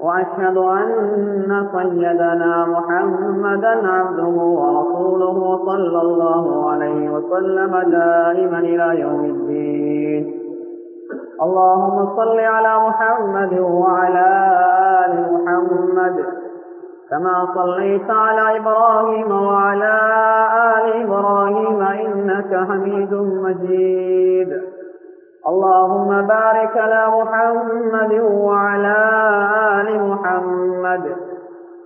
وأشهد أن سيدنا محمدا عبده ورسوله صلى الله عليه وسلم دائما إلى يوم الدين. اللهم صل على محمد وعلى آل محمد كما صليت على إبراهيم وعلى آل إبراهيم إنك حميد مجيد. اللهم بارك على محمد وعلى آل محمد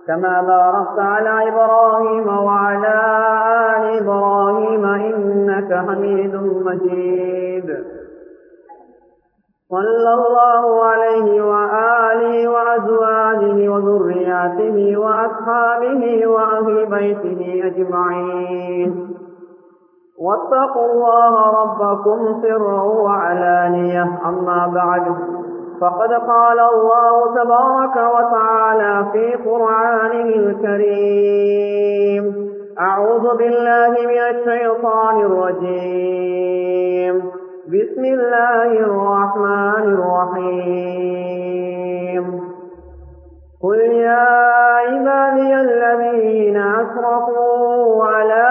كما باركت على إبراهيم وعلى آل إبراهيم إنك حميد مجيد. صلى الله عليه وآله وأزواجه وذرياته وأصحابه وأهل بيته أجمعين. واتقوا الله ربكم سرا وعلانية. أما بعد فقد قال الله تبارك وتعالى في قرآنه الكريم أعوذ بالله من الشيطان الرجيم. بسم الله الرحمن الرحيم. قل يا عبادي الذين أسرفوا على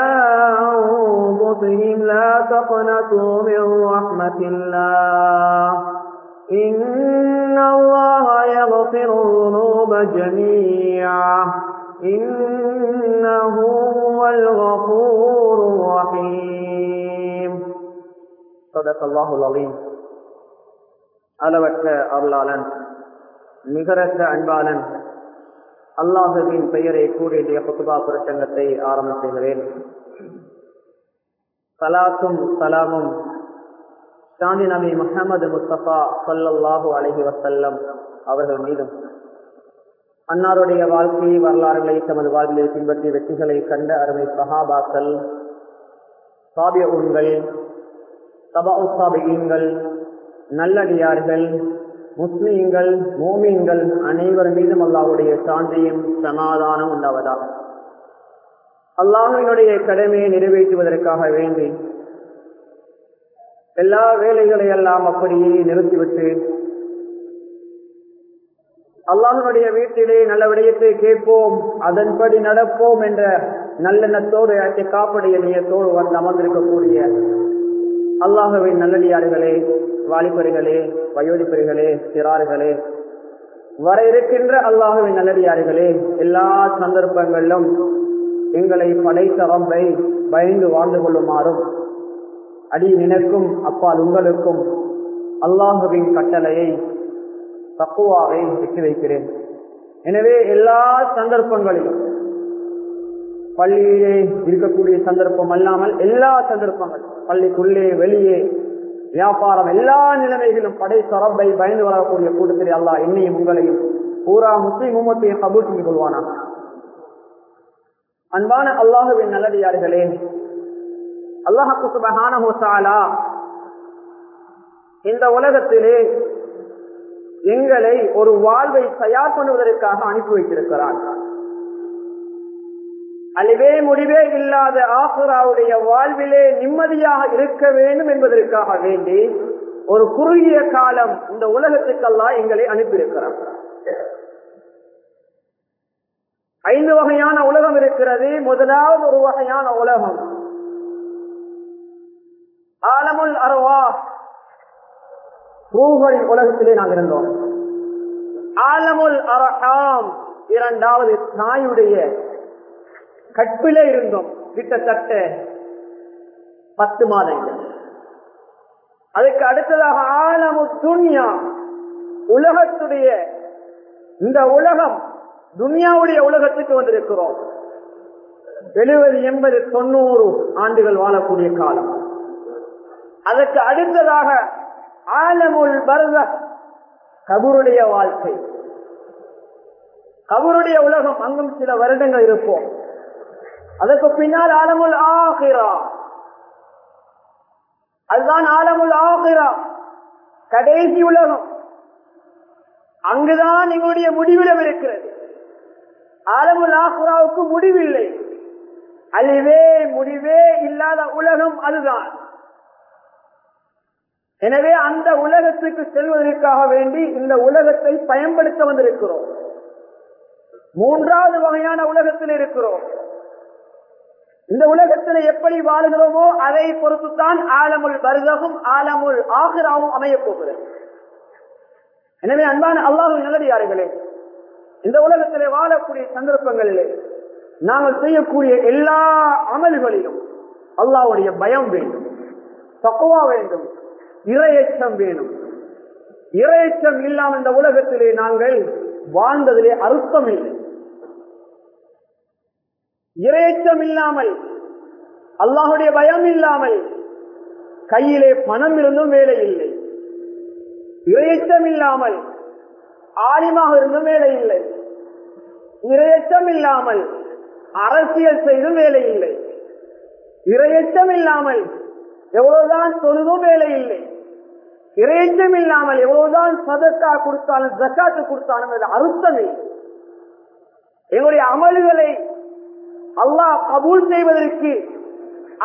أنفسهم لا تقنطوا من رحمة الله إن الله يغفر الذنوب جميعا إنه هو الغفور الرحيم صدق الله العظيم அளவற்ற அருளாளன் நிகரற்ற அன்பாளன் அல்லாஹுவின் பெயரை கூறிய புத்துபா பிரசங்கத்தை ஆரம்பம் செய்கிறேன். சலாத்தும் சலாமும் சாமி நபி முகமது முஸ்தபா சொல்லல்லாஹு அலஹி வசல்லம் அவர்கள் மீதும். அன்னாருடைய வாழ்க்கை வரலாறுகளை தமது வாழ்வில் பின்பற்றி வெற்றிகளை கண்ட அருமை சஹாபாக்கள் சாபிய உண்கள் சபா உசாபியங்கள் நல்லடியார்கள் முஸ்லீம்கள் மோமீன்கள் அனைவர் மீதும் அல்லாவுடைய சாந்தியும் சமாதானம் உண்டாவதாக அல்லாஹினுடைய கடமையை நிறைவேற்றுவதற்காக வேண்டி எல்லா வேலைகளை எல்லாம் அப்படியே நிறுத்திவிட்டு அல்லாஹனுடைய வீட்டிலே நல்ல விடயத்தை கேட்போம் அதன்படி நடப்போம் என்ற நல்லெண்ணத்தோடு காப்புடைய நியத்தோடு வந்து அமர்ந்திருக்கக்கூடிய அல்லாஹுவின் நல்லடியார்களே வாலிபர்களே வயோதிப்பர்களே சிறார்களே வர இருக்கின்ற அல்லாஹுவின் நல்லடியார்களே எல்லா சந்தர்ப்பங்களிலும் எங்களை படைத்த ரம்பை பயந்து வாழ்ந்து கொள்ளுமாறும் அடி நினைக்கும் அப்பால் உங்களுக்கும் அல்லாஹுவின் கட்டளையை தக்குவாவை விட்டு வைக்கிறேன். எனவே எல்லா சந்தர்ப்பங்களிலும் பள்ளியிலே இருக்கக்கூடிய சந்தர்ப்பம் அல்லாமல் எல்லா சந்தர்ப்பங்கள் பள்ளிக்குள்ளே வெளியே வியாபாரம் எல்லா நிலைமைகளும் படை சரப்பை பயந்து வரக்கூடிய கூட்டத்தில் அல்லா என்னையும் உங்களையும் பூரா முஸ்லிம் உமத்தையும் கபூல் செய்து கொள்வானா? அன்பான அல்லாஹுவின் நல்லடியார்களே அல்லாஹு சுபகானா இந்த உலகத்திலே எங்களை ஒரு வாழ்வை தயார் பண்ணுவதற்காக அனுப்பி வைத்திருக்கிறார். அழிவே முடிவே இல்லாத ஆசுராவுடைய வாழ்விலே நிம்மதியாக இருக்க வேண்டும் என்பதற்காக வேண்டி ஒரு குறுகிய காலம் இந்த உலகத்துக்கெல்லாம் எங்களை அனுப்பியிருக்கிறார். ஐந்து வகையான உலகம் இருக்கிறது. முதலாவது ஒரு வகையான உலகம். ஆலமுல் அருவா ரூகளின் உலகத்திலே நாம் இருந்தோம். ஆலமுல் அரகாம் இரண்டாவது தாயுடைய கற்பிலே இருந்தோம். கிட்டத்தட்ட பத்து மாதங்கள். அதுக்கு அடுத்ததாக ஆலமு துன்யா. உலகத்துடைய இந்த உலகம் துன்யாவுடைய உலகத்துக்கு வந்திருக்கிறோம். எழுபது எண்பது தொண்ணூறு ஆண்டுகள் வாழக்கூடிய காலம். அதற்கு அடுத்ததாக ஆலமுல் பரத கபூருடைய வாழ்க்கை. கபருடைய உலகம் அங்கும் சில வருடங்கள் இருப்போம். அதற்கு பின்னால் ஆலமுல் ஆகிரா. அதுதான் ஆலமுல் ஆகிரா. கடைசி உலகம். அங்குதான் எங்களுடைய முடிவிடம் இருக்கிறது. ஆலமுல் ஆஹ்ராவுக்கு முடிவில்லை. அழிவே முடிவே இல்லாத உலகம் அதுதான். எனவே அந்த உலகத்துக்கு செல்வதற்காக வேண்டி இந்த உலகத்தை பயன்படுத்த வந்திருக்கிறோம். மூன்றாவது வகையான உலகத்தில் இருக்கிறோம். இந்த உலகத்தில் எப்படி வாழ்கிறோமோ அதை பொறுத்துத்தான் ஆலமுல் பர்தகும் ஆலமுல் ஆகிராவும் அமையப் போகிறது. எனவே அன்பான அல்லாஹும் நல்லடியார்களே இந்த உலகத்திலே வாழக்கூடிய சந்தர்ப்பங்களிலே நாங்கள் செய்யக்கூடிய எல்லா அமல்களிலும் அல்லாவுடைய பயம் வேண்டும் தக்குவா வேண்டும் இரையச்சம் வேணும். இரையச்சம் இல்லாமல் இந்த உலகத்திலே நாங்கள் வாழ்ந்ததிலே அர்த்தம் இல்லை. இரையச்சம் இல்லாமல் அல்லாஹுடைய பயம் இல்லாமல் கையிலே பணம் இருந்தும் வேலை இல்லை. இரையச்சம் இல்லாமல் ஆலிமாக இருந்தும் வேலை இல்லை. இரையச்சம் இல்லாமல் அரசியல் செய்தும் வேலை இல்லை. இரையச்சம் இல்லாமல் எவ்வளவுதான் தொழுதும் வேலை இல்லை. இறையச்சம் இல்லாமல் எவ்வளவுதான் சதக்கா கொடுத்தாலும் ஜக்காத்து கொடுத்தாலும் அது அர்த்தம் இல்லை எங்களுடைய அமல்களை அல்லாஹ் கபூல் செய்வதற்கு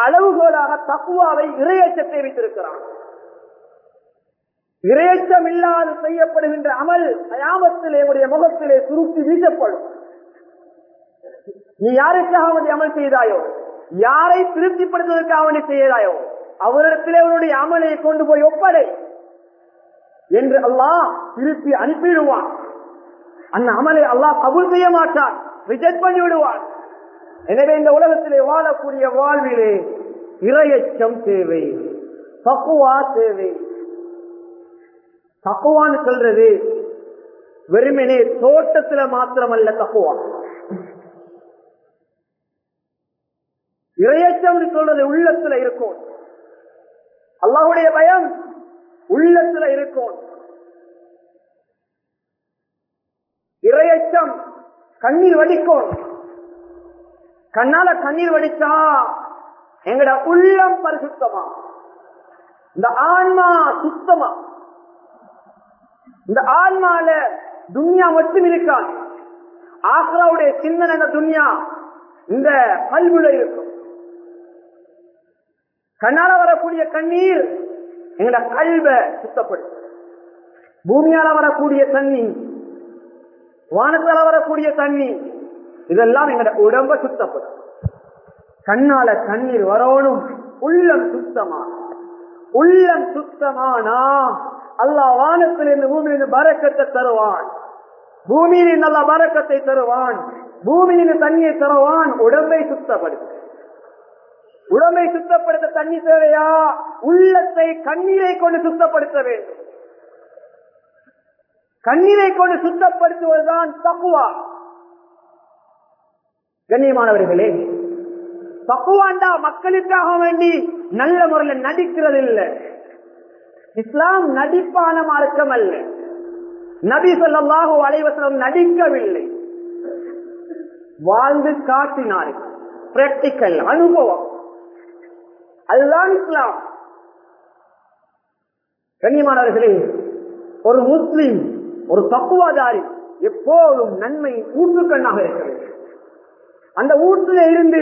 அளவுகோலாக தக்குவாவை இரையச்சத்தை வைத்திருக்கிறான். இரையச்சம் இல்லாது செய்யப்படுகின்ற அமல் கயாமத்திலே உடைய முகத்திலே சுருக்கி வீசப்படும். நீ யாருக்காக அவனை அமல் செய்தாயோ? யாரை திருப்திப்படுத்துவதற்காக அவனை செய்தாயோ? அவரிடத்திலே அவருடைய அமலை கொண்டு போய் ஒப்படை என்று அல்லாஹ் திருப்பி அனுப்பிவிடுவான். அந்த அமலை அல்லாஹ் கபூல் செய்ய மாட்டான். ரிஜெக்ட் பண்ணி விடுவான் எனவே இந்த உலகத்திலே வாழக்கூடிய வாழ்விலே இரையச்சம் தேவை. தக்குவா தேவை. தக்குவான்னு சொல்றது வெறுமனே தோட்டத்துல மாத்திரமல்ல தக்குவா. இரையச்சம் சொல்றது உள்ளத்துல இருக்கும். அல்லாஹுடைய பயம் உள்ளத்துல இருக்கும். இரையச்சம் கண்ணீர் வடிக்கும். கண்ணால கண்ணீர் வடிச்சா எங்கட உள்ளம் பரிசுத்தமா? இந்த ஆன்மா சுத்தமா? இந்த ஆன்மால துன்யா மட்டும் இருக்காது. ஆக்ராவுடைய சிந்தனை இந்த துன்யா இந்த கல்வில இருக்கும். கண்ணால வரக்கூடிய கண்ணீர் எங்கட கல்வ சுத்தப்படும். பூமியால வரக்கூடிய தண்ணி வானத்தால வரக்கூடிய தண்ணி இதெல்லாம் எங்களோட உடம்ப சுத்தப்படும். கண்ணால கண்ணீர் வரணும். உள்ளம் சுத்தமா? உள்ளம் சுத்தமானா? அல்லா வானத்திலிருந்து பூமியிலிருந்து பறக்கத்தை தருவான். பூமியிலிருந்து அல்லா பறக்கத்தை தருவான். பூமியிலிருந்து தண்ணியை தருவான். உடம்பை சுத்தப்படுத்து. உடம்பை சுத்தப்படுத்த தண்ணி தேவையா? உள்ளத்தை கண்ணீரை கொண்டு சுத்தப்படுத்த வேண்டும். கண்ணீரை கொண்டு சுத்தப்படுத்துவதுதான் தக்குவா. கண்ணியமானவர்களே பக்குவாண்டா மக்களுக்காக வேண்டி நல்ல முறையில் நடிக்கிறது இல்லை இஸ்லாம் நடிப்பான மார்க்கம் அல்ல. நபி சொல்லமாக அலைவசம் நடிக்கவில்லை. வாழ்ந்து காட்டினார்கள். பிராக்டிக்கல் அனுபவம். அதுதான் இஸ்லாம். கண்ணியமானவர்களே ஒரு முஸ்லிம் ஒரு தக்குவாதாரி எப்போதும் நன்மை ஊற்றுக்கண்ணாக இருக்கிறது அந்த ஊற்றில இருந்து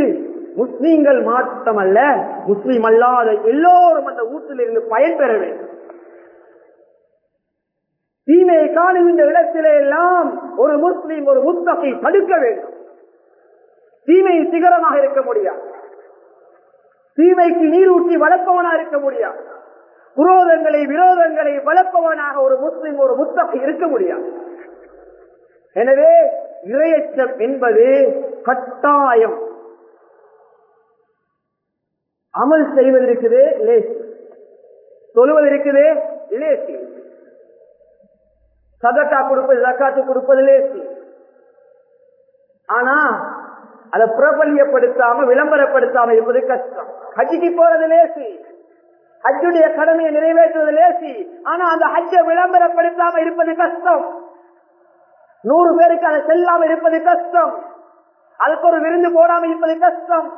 முஸ்லீம்கள் மாற்றமல்ல முஸ்லீம் அல்லாத எல்லோரும் அந்த ஊற்றில் இருந்து பயன்பெற வேண்டும். தீமையை காணுகின்ற இடத்திலே எல்லாம் ஒரு முஸ்லீம் ஒரு முத்தகை தடுக்க வேண்டும். தீமை சிகரமாக இருக்க முடியாது. தீமைக்கு நீரூட்டி வளர்ப்பவனாக இருக்க முடியாது. புரோதங்களை விரோதங்களை வளர்ப்பவனாக ஒரு முஸ்லீம் ஒரு முத்தகை இருக்க முடியாது. எனவே இறையச்சம் என்பது கட்டாயம். அமல் செய்வது இருக்குது லேசி. சொல்லுவது இருக்குது லேசி. சதக்கா கொடுப்பது ஜக்காத்து கொடுப்பது லேசி. ஆனா அதை பிரபல்யப்படுத்தாம விளம்பரப்படுத்தாம இருப்பது கஷ்டம். ஹஜ்ஜிக்கு போறது லேசி. ஹஜ்ஜுடைய கடமையை நிறைவேற்றுவது லேசி. ஆனா அந்த ஹஜ்ஜை விளம்பரப்படுத்தாம இருப்பது கஷ்டம். நூறு பேருக்கு அதை செல்லாம இருப்பது கஷ்டம். அதுக்கு ஒரு விருந்து போடாம இருப்பது கஷ்டம்.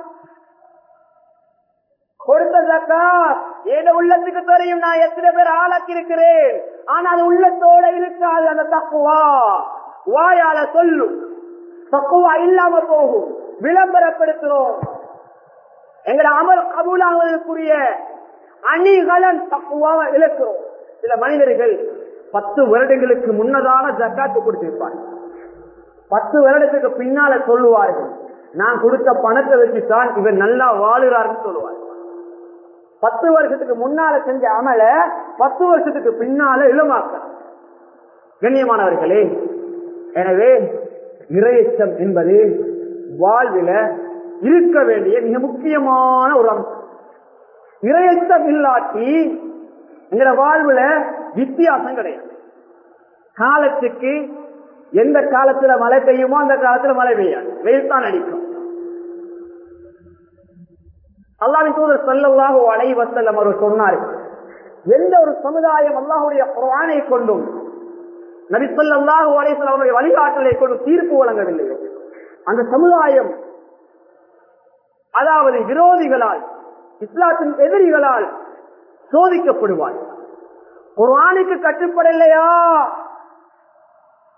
கொடுத்த ஜக்காத் ஏத உள்ளத்துக்கு தெரியும். நான் எத்தனை பேர் ஆளாக்கி இருக்கிறேன் ஆனா அது உள்ளத்தோட இருக்காது அந்த தக்குவா. வாயால சொல்லும் தக்குவா இல்லாம போகும். விளம்பரப்படுத்துறோம். எங்களை அமல் கபூலாவதற்குரிய அணிகலன் தக்குவாவை இழக்கிறோம். சில மனிதர்கள் பத்து வருடங்களுக்கு முன்னதாக ஜக்காத்து கொடுத்திருப்பார் பத்து வருடத்துக்கு பின்னால சொல்லுவார்கள். நான் கொடுத்த பணத்தை வச்சுதான் இவர் நல்லா வாழுறாருன்னு சொல்லுவார். பத்து வருஷத்துக்கு முன்னால செஞ்ச அமல பத்து வருஷத்துக்கு பின்னால இளமாக்க கண்ணியமானவர்களே எனவே இறையச்சம் என்பது வாழ்வில இருக்க வேண்டிய மிக முக்கியமான ஒரு அம்சம். இறையச்சம் இல்லாட்டி எங்கிற வாழ்வுல வித்தியாசம் கிடையாது. காலத்துக்கு எந்த காலத்துல மழை பெய்யுமோ அந்த காலத்துல மழை பெய்யாது. வெயில் தான் அடிக்கும். அல்லாவின் தூதர் செல்லவாக அலை வசல்லம் அவர் சொன்னார் எந்த ஒரு சமுதாயம் அல்லாஹுடைய குரானை கொண்டும் நபி சொல்லாஹு அவருடைய வழிகாட்டலை கொண்டு தீர்ப்பு வழங்கவில்லையோ அந்த சமுதாயம் அதாவது விரோதிகளால் இஸ்லாத்தின் எதிரிகளால் சோதிக்கப்படுவார் குர்ஆனுக்கு கட்டுப்படலையா?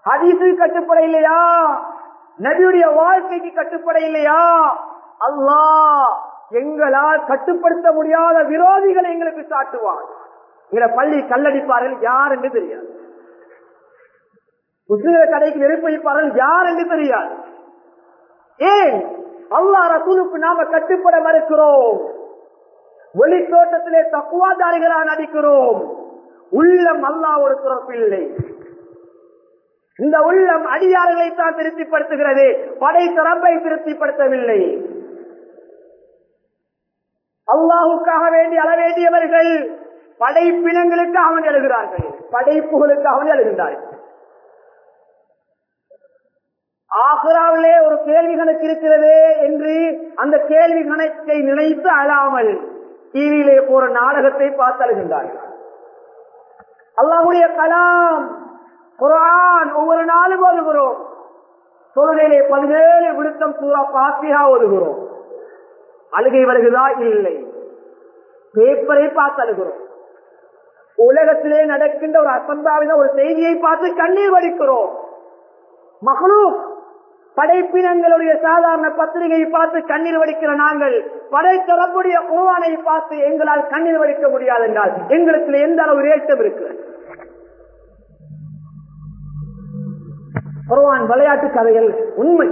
ஹதீஸுக்கு கட்டுப்பட இல்லையா நபியுடைய வாழ்க்கைக்கு கட்டுப்பட இல்லையா அல்லாஹ் எங்களால் கட்டுப்படுத்த முடியாத விரோதிகளை எங்களுக்கு சாட்டுவார் எங்களை பள்ளி கல்லடிப்பார்கள் யார் என்று தெரியாது. முஸ்லிம்களை கடைக்கு நெருப்பளிப்பார்கள் யார் என்று தெரியாது. ஏன்? அல்லா ரசூலுக்கு நாம கட்டுப்பட மறுக்கிறோம். வெளித்தோட்டத்திலே தக்குவாதாரிகளாக நடிக்கிறோம். உள்ளம் அல்லாவோட துறப்பில்லை. இந்த உள்ளம் அடியார்களை தான் திருப்திப்படுத்துகிறது. படை தரப்பை திருப்திப்படுத்தவில்லை. அல்லாஹுக்காக வேண்டி அளவேண்டியவர்கள் படைப்பினங்களுக்கு அவன் எழுகிறார்கள். படைப்புகளுக்கு அவன் எழுகின்றார்கள் ஆக்ராவிலே ஒரு கேள்வி கணக்கு இருக்கிறது என்று அந்த கேள்வி கணக்கை நினைத்து அழாமல் டிவியிலே போற நாடகத்தை பார்த்து அழுகின்றார்கள். அல்லாஹுடைய கலாம் குரான் ஒவ்வொரு நாளும் ஓதுகிறோம் தொழுகையிலே பதினேழு விடுத்தம் சூறா பாத்தியா ஓதுகிறோம். அழுகை வருகிறதா? இல்லை. பேப்பரை பார்த்து அழுகிறோம். உலகத்திலே நடக்கின்ற ஒரு அசம்பாவித ஒரு செய்தியை பார்த்து கண்ணீர் வடிக்கிறோம். மகளும் படைப்பினங்களுடைய சாதாரண பத்திரிகையை பார்த்து கண்ணீர் வடிக்கிற நாங்கள் படைத்தரப்புடைய குருவானை பார்த்து எங்களால் கண்ணீர் வடிக்க முடியாது என்றால் எங்களுக்கு எந்த அளவு ஏற்றம் இருக்கிறது? குருவான் விளையாட்டு கதைகள் உண்மை.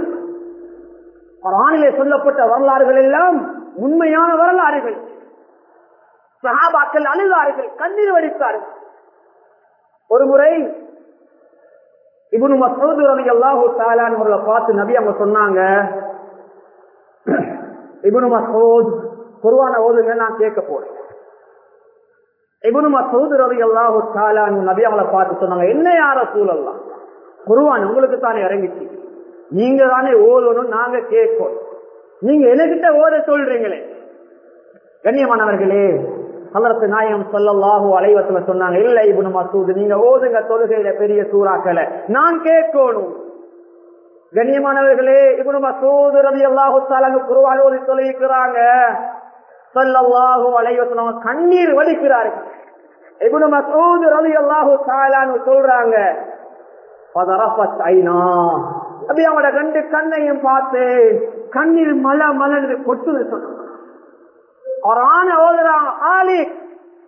குரானிலே சொல்லப்பட்ட வரலாறுகள் எல்லாம் உண்மையான வரலாறுகள். சகாபாக்கள் அழுதார்கள் கண்ணீர் வடித்தார்கள். ஒரு முறை இவனு மசூது ரவி அல்லாஹூ தாலான்னு பார்த்து நபி அவங்க சொன்னாங்க இபுனு மசூத் குருவான ஓதுங்க நான் கேட்க போறேன். இபுனு மசூது ரவி அல்லாஹூ தாலான்னு நபி அவங்களை பார்த்து சொன்னாங்க என்ன யார சூழல்லாம் குருவான் உங்களுக்கு தானே இறங்கிச்சு. நீங்க தானே ஓதணும் நாங்க கேட்கோம் நீங்க எனக்கிட்ட ஓத சொல்றீங்களே. கண்ணியமானவர்களே கலரத்து நாயம் சொல்லல்லாஹு அலைவத்துல சொன்னாங்க இல்ல இபுனு மசூது நீங்க ஓதுங்க தொழுகையில பெரிய சூறாக்களை. நான் கேட்கணும். கண்ணியமானவர்களே இபுனு மசூது ரவி அல்லாஹு தாலாங்க குருவான் ஓதி தொழுகிறாங்க சொல்லல்லாஹு அலைவத்துல கண்ணீர் வலிக்கிறாரு இபுனு மசூது ரவி அல்லாஹு தாலான்னு சொல்றாங்க அப்படி அவங்களோட ரெண்டு கண்ணையும் பார்த்து கண்ணீர் மல மலர்ந்து கொட்டுது சொன்னாங்க. ஓதுறாங்க ஆலி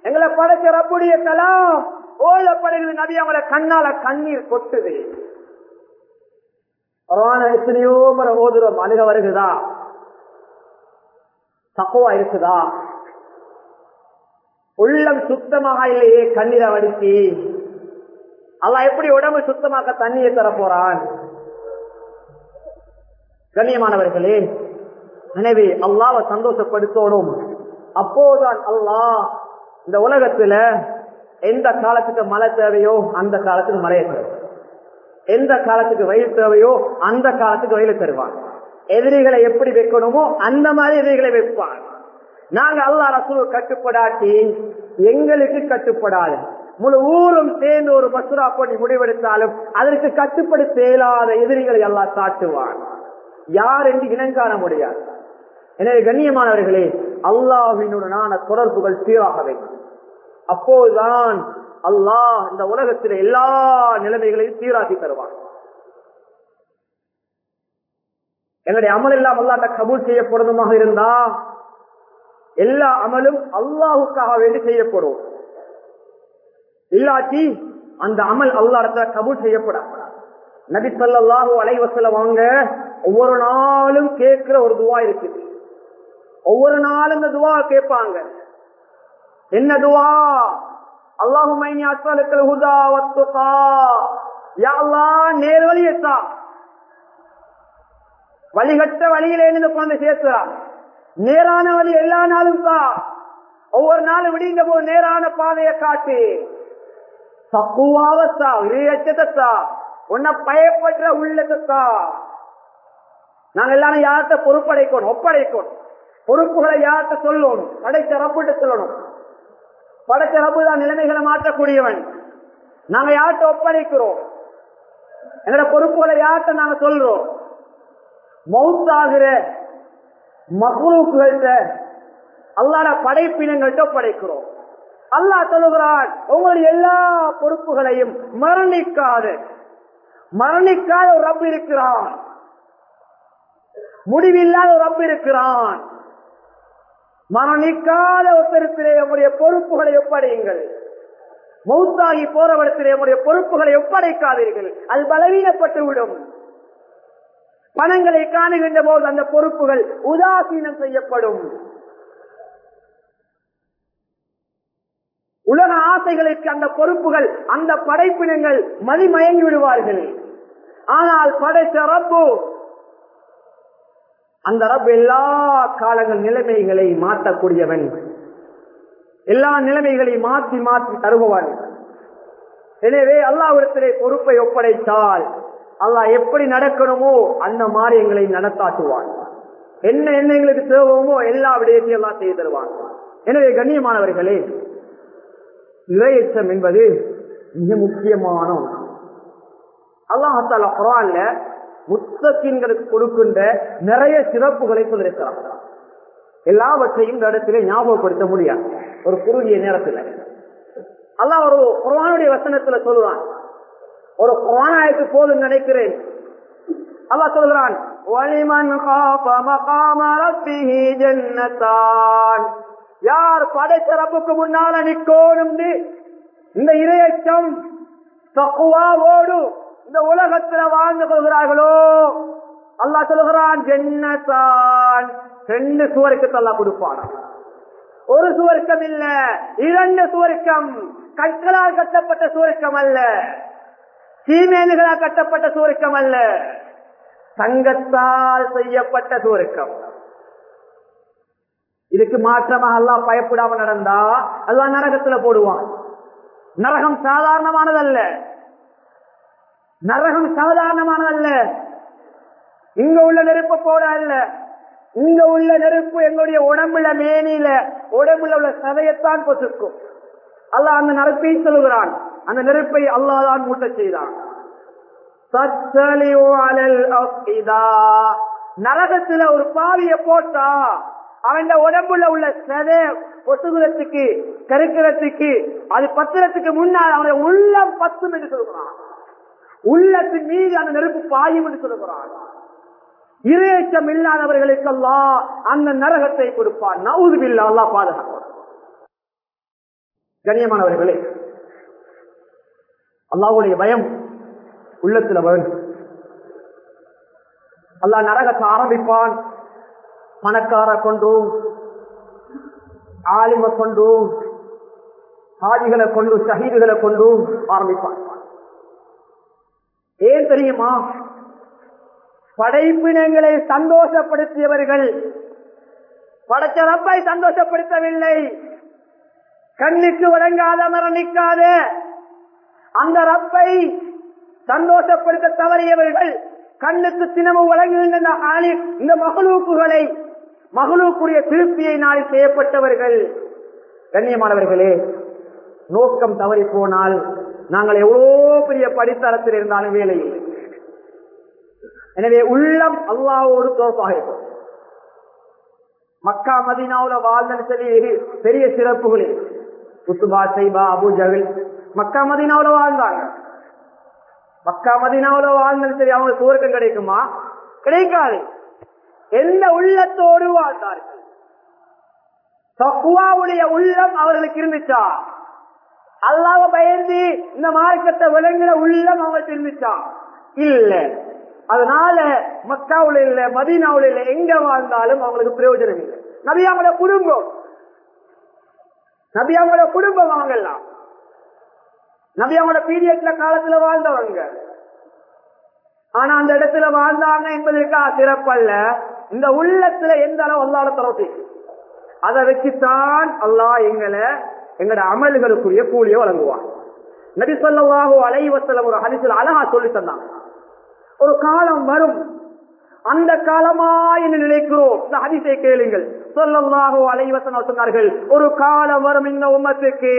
எங்களை படைச்ச ரப்புடைய கலாம் ஓதப்படுகிறது. நபி அவங்கள கண்ணால கண்ணீர் கொட்டுது. எத்தனையோ முறை ஓதுறோம் அழுக வருகுதா தக்குவா இருக்குதா? உள்ளம் சுத்தமாக இல்லையே கண்ணீரை வடிச்சு அல்ல எப்படி உடம்பு சுத்தமாக்க தண்ணியை தர போறான்? கண்ணியமானவர்களே எனவே அல்லாவை சந்தோஷப்படுத்தணும். அப்போதான் அல்லாஹ் இந்த உலகத்துல எந்த காலத்துக்கு மழை தேவையோ அந்த காலத்துக்கு மழையை தருவான். எந்த காலத்துக்கு வயல் தேவையோ அந்த காலத்துக்கு வயலு தருவான். எதிரிகளை எப்படி வைக்கணுமோ அந்த மாதிரி எதிரிகளை வைப்பான். நாங்க அல்லா ரசூல் கட்டுப்படாட்டி எங்களுக்கு கட்டுப்படாது. முழு ஊரும் சேர்ந்து ஒரு மசுரா பண்ணி முடிவெடுத்தாலும் அதற்கு கட்டுப்படுத்த இயலாத எதிரிகளை எல்லாம் காட்டுவான் யார் என்று இனங்காண முடியாது. எனவே கண்ணியமானவர்களே அல்லாஹினுடனான தொடர்புகள் சீராக வேண்டும். அப்போதுதான் அல்லாஹ் இந்த உலகத்தில் எல்லா நிலைமைகளையும் சீராக்கி தருவான். எங்களுடைய அமல் எல்லாம் அல்லாட்ட கபூல் செய்யப்படுவதாக இருந்தா எல்லா அமலும் அல்லாஹுக்காக வேண்டி செய்யப்படும். இல்லாட்டி அந்த அமல் அல்லாடத்துல கபூல் செய்யப்படாது நபி ஸல்லல்லாஹு அலைவசல வாங்க ஒவ்வொரு நாளும் கேட்கிற ஒரு துவா இருக்குது. ஒவ்வொரு நாளும் இந்த துவா கேட்பாங்க. என்ன துவா? அல்லாஹுமைனி அஸ்வலுக்கள் ஹுதா வத்துகா யா அல்லாஹ் நேர் வழியத்தா வழிகட்ட வழியில இருந்து குழந்தை சேர்த்தா நேரான வழி எல்லா நாளும் தா ஒவ்வொரு நாளும் விடிந்த போது நேரான பாதையை காட்டு. தக்குவாவத்தா இறையச்சத்தா உன்னை பயப்படுற உள்ளத்தா நாங்க எல்லாரும் யார்கிட்ட பொறுப்படைக்கணும்? ஒப்படைக்கணும். பொறுப்புகளை யார்கிட்ட சொல்லணும்? படைச்ச ரப்பிட்டு சொல்லணும். படைச்ச ரப்பு தான் நிலைமைகளை மாற்றக்கூடியவன். நாங்க யார்கிட்ட ஒப்படைக்கிறோம்? எங்களோட பொறுப்புகளை யார்கிட்ட நாங்க சொல்றோம்? மவுத்தாகிற மகுழுக்கள்கிட்ட அல்லாட படைப்பினங்கள்ட்ட ஒப்படைக்கிறோம். அல்லாஹ் சொல்லுகிறான் உங்களுடைய எல்லா பொறுப்புகளையும் மரணிக்காது. மரணிக்காத ஒரு ரப் இருக்கிறான். முடிவில்லாத ஒரு ரப் இருக்கிறான். மரணிக்காத ஒருத்தரத்திலே நம்முடைய பொறுப்புகளை ஒப்படையுங்கள். மௌத்தாகி போறவரத்திலே நம்முடைய பொறுப்புகளை ஒப்படைக்காதீர்கள். அது பலவீனப்பட்டுவிடும். பணங்களை காணுகின்ற போது அந்த பொறுப்புகள் உதாசீனம் செய்யப்படும். உலக ஆசைகளுக்கு அந்த பொறுப்புகள் அந்த படைப்பினங்கள் மதிமயங்கி விடுவார்கள். ஆனால் படைத்த ரப்பு அந்த ரப் எல்லா காலங்கள் நிலைமைகளை மாற்றக்கூடியவன். எல்லா நிலைமைகளையும் மாற்றி மாற்றி தருபவன். எனவே அல்லாவிடத்திலே பொறுப்பை ஒப்படைத்தால் அல்லாஹ் எப்படி நடக்கணுமோ அந்த மாதிரி எங்களை நடத்தாட்டுவான். என்ன என்ன எங்களுக்கு தேவைமோ எல்லா விடயத்தையும் எல்லாம் செய்து தருவான். எனவே கண்ணியமானவர்களே இறையச்சம் என்பது மிக முக்கியமான ஒன்று அல்லாஹால குரான்ல முத்தகின்களுக்கு கொடுக்கின்ற நிறைய சிறப்புகளை சொல்லியிருக்கிறார் எல்லாவற்றையும் இந்த இடத்துல ஞாபகப்படுத்த முடியாது. ஒரு குறுகிய நேரத்தில். அல்லாஹ் ஒரு குரானுடைய வசனத்துல சொல்லுவான். ஒரு குரானாய்க்கு போதும் நினைக்கிறேன். அல்லா சொல்கிறான் யார் படைத்த ரப்புக்கு முன்னால நிக்கோடும் இந்த இரையச்சம் தக்குவாவோடு இந்த உலகத்துல வாழ்ந்து கொள்கிறார்களோ? அல்லாஹ் சொல்கிறான் ஜென்னத்தான். ரெண்டு சுவருக்கு தல்லா கொடுப்பான்? ஒரு சுவர்க்கம் இல்ல இரண்டு சுவர்க்கம். கற்களால் கட்டப்பட்ட சுவர்க்கம் அல்ல. சீமேனுகளால் கட்டப்பட்ட சுவர்க்கம் அல்ல. தங்கத்தால் செய்யப்பட்ட சுவர்க்கம். இதுக்கு மாற்றமாக எல்லாம் பயப்படாம நடந்தா அல்லா நரகத்துல போடுவான். நரகம் சாதாரணமானதல்ல. நரகம் சாதாரணமானதல்ல. இங்க உள்ள நெருப்பு போட இல்ல இங்க உள்ள நெருப்பு எங்களுடைய உடம்புல மேனியில உடம்புல உள்ள சதையத்தான் பொசுக்கும். அல்லாஹ் அந்த நெருப்பை சொல்லுகிறான். அந்த நெருப்பை அல்லாதான் மூட்ட செய்தான். நரகத்துல ஒரு பாவிய போட்டா அவன் உடம்புல உள்ள சதை பொசுகுறதுக்கு கருக்கிறதுக்கு அது பத்திரத்துக்கு முன்னால் அவனுடைய உள்ளம் பத்தும் என்று சொல்கிறான் உள்ளத்தின் மீது அந்த நெருப்பு பாயும் என்று சொல்கிறான் இரையச்சம் இல்லாதவர்களுக்கெல்லாம் அந்த நரகத்தை கொடுப்பான். நவுதுபில்லா அல்லா பாதுகாப்பான். கண்ணியமானவர்களே அல்லாவுடைய பயம் உள்ளத்துல வரும் அல்லா நரகத்தை ஆரம்பிப்பான். பணக்கார கொண்டும் ஆலிம கொண்டும் ஹாஜிகளை கொண்டும் ஷஹீதுகளை கொண்டும் ஆரம்பிப்பான் ஏன் தெரியுமா? படைப்பினங்களை சந்தோஷப்படுத்தியவர்கள் படைச்ச ரப்பை சந்தோஷப்படுத்தவில்லை. கண்ணுக்கு வழங்காத மரணிக்காத அந்த ரப்பை சந்தோஷப்படுத்த தவறியவர்கள் கண்ணுக்கு தினமும் வழங்குகின்ற இந்த மகளூக்குகளை மகளுக்குரிய திருப்தியை நாளில் செய்யப்பட்டவர்கள். கண்ணியமானவர்களே நோக்கம் தவறி போனால் நாங்கள் எவ்வளோ பெரிய படித்தளத்தில் இருந்தாலும் வேலை இல்லை. எனவே உள்ளம் அல்லாவோடு தோப்பாக இருக்கும். மக்கா மதினாவில் வாழ்ந்தன்னு சொல்லி பெரிய சிறப்புகளே. குத்துபா சைபா அபு ஜஹில் மக்கா மதினாவில் வாழ்ந்தாங்க. மக்கா மதினாவில் வாழ்ந்தன்னு சரி அவங்க சுவர்க்கம் கிடைக்குமா? கிடைக்காது. எந்த உள்ளத்தோடு வாழ்ந்தார்கள்? தக்குவாவுடைய உள்ளம் அவர்களுக்கு இருந்துச்சா? அல்லாவ பயந்து இந்த மார்க்கத்தை விளங்குற உள்ளம் அவங்களுக்கு இருந்துச்சா? இல்ல. அதனால மக்காவுல இல்ல மதீனாவுல இல்ல எங்க வாழ்ந்தாலும் அவங்களுக்கு பிரயோஜனம் இல்லை. நபியாங்களோட குடும்பம். நபியாங்களோட குடும்பம் அவங்கெல்லாம். நபியாங்களோட பீரியட்ல காலத்துல வாழ்ந்தவங்க. ஆனா அந்த இடத்துல வாழ்ந்தாங்க என்பதற்கா சிறப்பல்ல. இந்த உள்ளத்துல எந்த அளவு அல்லாட தரவு அதை வச்சுத்தான் அல்லாஹ் எங்களை எங்களோட அமல்களுக்குரிய கூலியை வழங்குவான். நபி சொல்லாஹோ அலைவசலம் ஒரு ஹரிசல் அழகா சொல்லி தந்தான் ஒரு காலம் வரும். அந்த காலமா என்று நினைக்கிறோம்? இந்த ஹரிசை கேளுங்கள். சொல்லவாகோ அலைவசனம் சொன்னார்கள் ஒரு காலம் வரும் இந்த உமத்துக்கு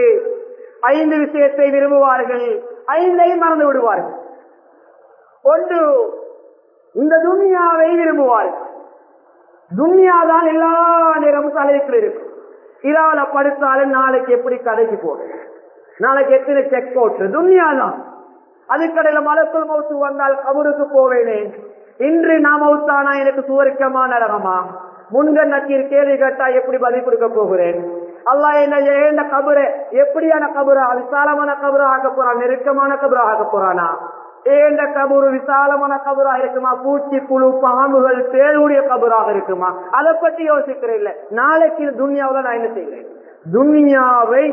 ஐந்து விஷயத்தை விரும்புவார்கள். ஐந்தையும் மறந்து விடுவார்கள். ஒன்று இந்த துணியாவை விரும்புவார்கள். துன்யாதான் எல்லா நேரமும் தலைக்குள் இருக்கும் இதால படுத்தாலும் நாளைக்கு எப்படி கடைக்கு போகும் நாளைக்கு எத்தனை செக் போட்டு? துன்யாதான். அதுக்கடையில மலக்குள் மவுத்து வந்தால் கபருக்கு போவேனே. இன்று நாம் அவுத்தானா எனக்கு சுவர்க்கமா நரகமா? முன்கன் நக்கீர் கேள்வி கேட்டா எப்படி பதில் கொடுக்க போகிறேன்? அல்லா என்ன கபரு? எப்படியான கபரா? விசாலமான கபரா ஆக போறான்? நெருக்கமான கபரா ஆக போறானா? ஏண்ட கபரு விசாலமான கபூராக இருக்குமா? பூச்சி புழு பாம்புகள் பேருடைய கபூராக இருக்குமா? அதை பத்தி யோசிக்கிறேன் இல்ல நாளைக்கு துன்யாவில் நான் என்ன செய்கிறேன் துன்யாவை